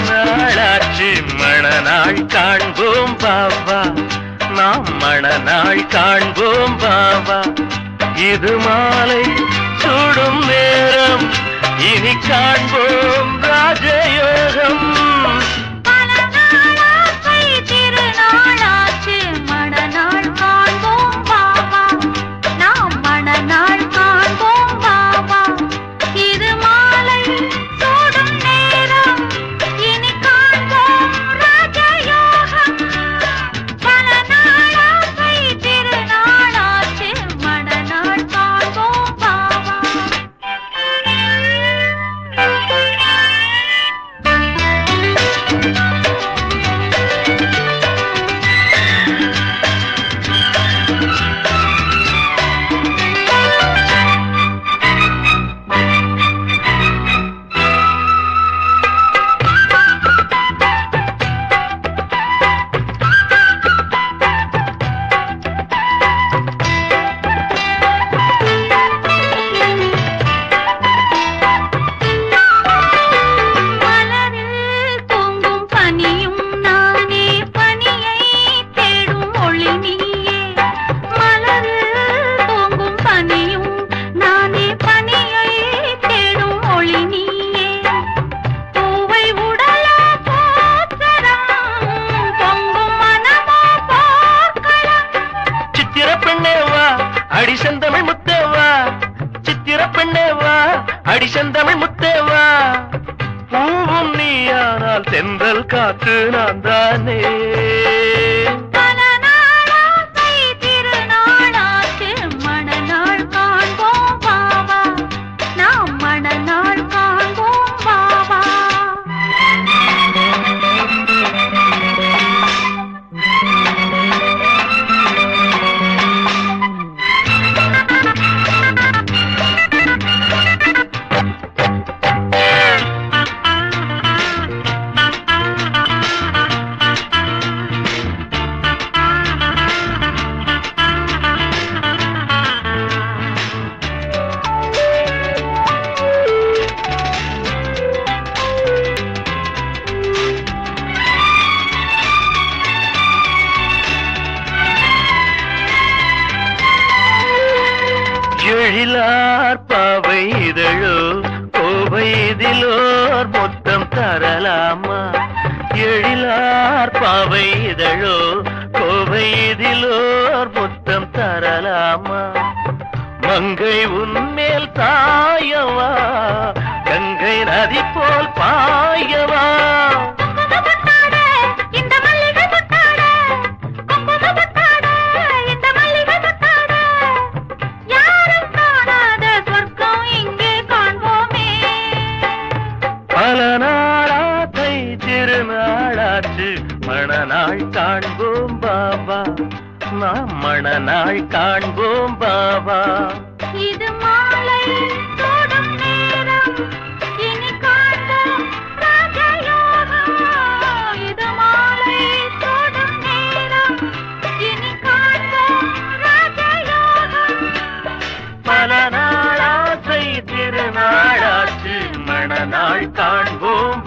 மணநாளாச்சு மணநாள் காண்போம் பாபா நாம் மணநாள் காண்போம் பாபா இது மாலை சூடும் நேரம் இனி காண்போம் ராஜே. செந்தமிழ் முத்தேவா சித்திர பெண்ணேவா அடி செந்தமிழ் முத்தே பூவும் நீயானால் செந்தல் காத்து நான் தானே. எழிலார் பாவை இதழோ கோவை இதிலோர் மொத்தம் தரலாமா? எழிலார் பாவை இதழோ கோவை இதிலோர் மொத்தம் தரலாமா? மங்கை உன்மேல் தாயவா கங்கை நதி போல் பாயவா? காண்போம் பாபா. நாம் மணநாள் காண்போம் பாபா. இது மாலை நேரம். இனி காண்போம் இது மாலை சூடும் நேரம். இனி காண்போம் ராஜயோகம் பல நாளாசை திருநாளாச்சு. மணநாள் காண்போம்